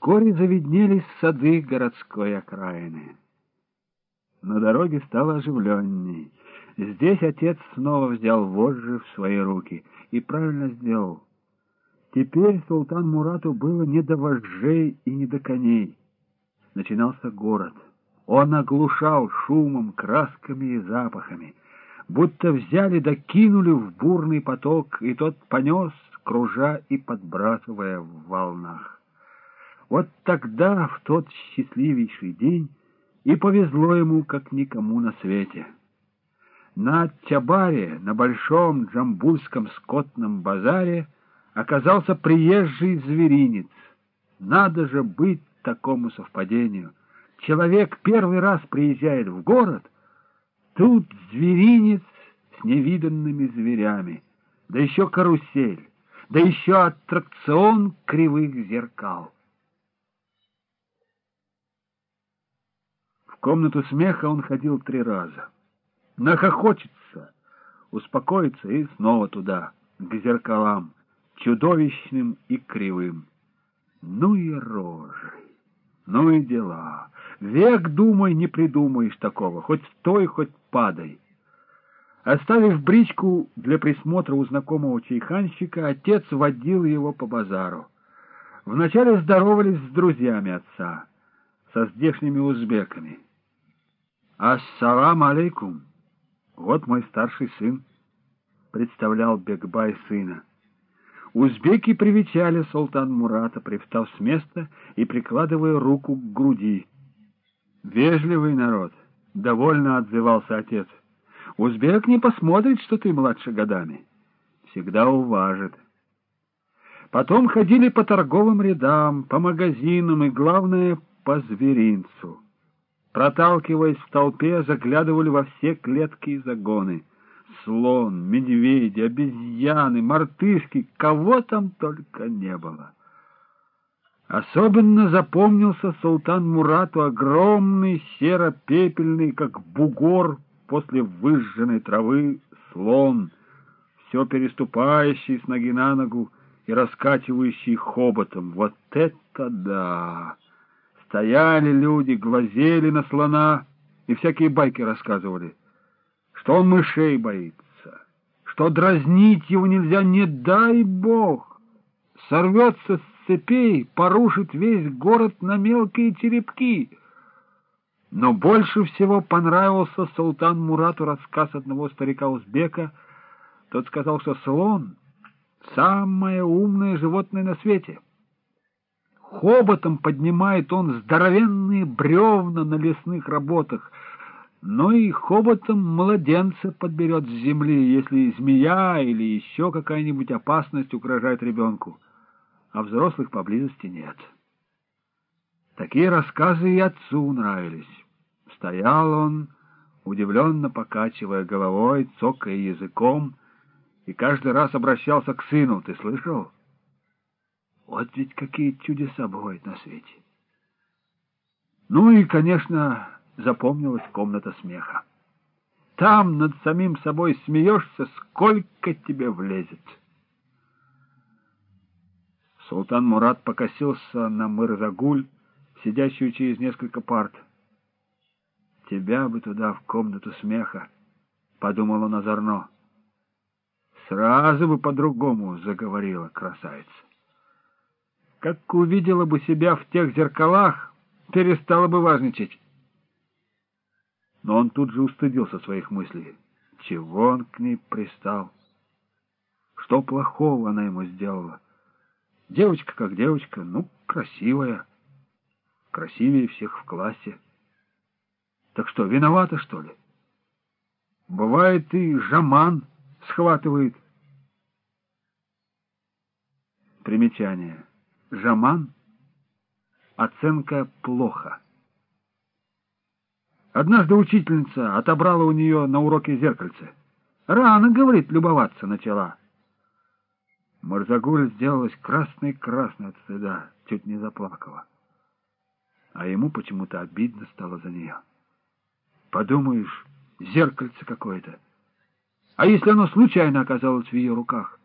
Вскоре завиднелись сады городской окраины. На дороге стало оживленней. Здесь отец снова взял вожжи в свои руки и правильно сделал. Теперь султан Мурату было не до вожжей и не до коней. Начинался город. Он оглушал шумом, красками и запахами. Будто взяли да кинули в бурный поток, и тот понес, кружа и подбрасывая в волнах. Вот тогда, в тот счастливейший день, и повезло ему, как никому на свете. На Тябаре, на большом джамбульском скотном базаре, оказался приезжий зверинец. Надо же быть такому совпадению. Человек первый раз приезжает в город, тут зверинец с невиданными зверями, да еще карусель, да еще аттракцион кривых зеркал. Комнату смеха он ходил три раза. Нахохочется, успокоится и снова туда, к зеркалам, чудовищным и кривым. Ну и рожи, ну и дела. Век думай, не придумаешь такого, хоть стой, хоть падай. Оставив бричку для присмотра у знакомого чайханщика, отец водил его по базару. Вначале здоровались с друзьями отца, со здешними узбеками. «Ассалам алейкум! Вот мой старший сын», — представлял Бекбай сына. Узбеки привечали султан Мурата, привстав с места и прикладывая руку к груди. «Вежливый народ», — довольно отзывался отец. «Узбек не посмотрит, что ты младше годами. Всегда уважит». Потом ходили по торговым рядам, по магазинам и, главное, по зверинцу. Проталкиваясь в толпе, заглядывали во все клетки и загоны — слон, медведи, обезьяны, мартышки, кого там только не было. Особенно запомнился султан Мурату огромный, серо-пепельный, как бугор после выжженной травы, слон, все переступающий с ноги на ногу и раскачивающий хоботом. Вот это да! Стояли люди, глазели на слона и всякие байки рассказывали что он мышей боится, что дразнить его нельзя, не дай бог, сорвется с цепей, порушит весь город на мелкие черепки. Но больше всего понравился султан Мурату рассказ одного старика-узбека. Тот сказал, что слон — самое умное животное на свете. Хоботом поднимает он здоровенные бревна на лесных работах — но и хоботом младенца подберет с земли, если змея или еще какая-нибудь опасность угрожает ребенку, а взрослых поблизости нет. Такие рассказы и отцу нравились. Стоял он, удивленно покачивая головой, цокая языком, и каждый раз обращался к сыну. «Ты слышал? Вот ведь какие чудеса бывают на свете!» Ну и, конечно, запомнилась комната смеха. Там над самим собой смеешься, сколько тебе влезет. Султан Мурат покосился на Мырзагуль, сидящую через несколько парт. «Тебя бы туда, в комнату смеха», — подумала Назарно. «Сразу бы по-другому заговорила красавица. Как увидела бы себя в тех зеркалах, перестала бы важничать». Но он тут же устыдился своих мыслей. Чего он к ней пристал? Что плохого она ему сделала? Девочка как девочка, ну, красивая. Красивее всех в классе. Так что, виновата, что ли? Бывает, и жаман схватывает. Примечание. Жаман — оценка плохо. Однажды учительница отобрала у нее на уроке зеркальце. Рано, говорит, любоваться начала. Марзагуль сделалась красной-красной от стыда, чуть не заплакала. А ему почему-то обидно стало за нее. Подумаешь, зеркальце какое-то. А если оно случайно оказалось в ее руках?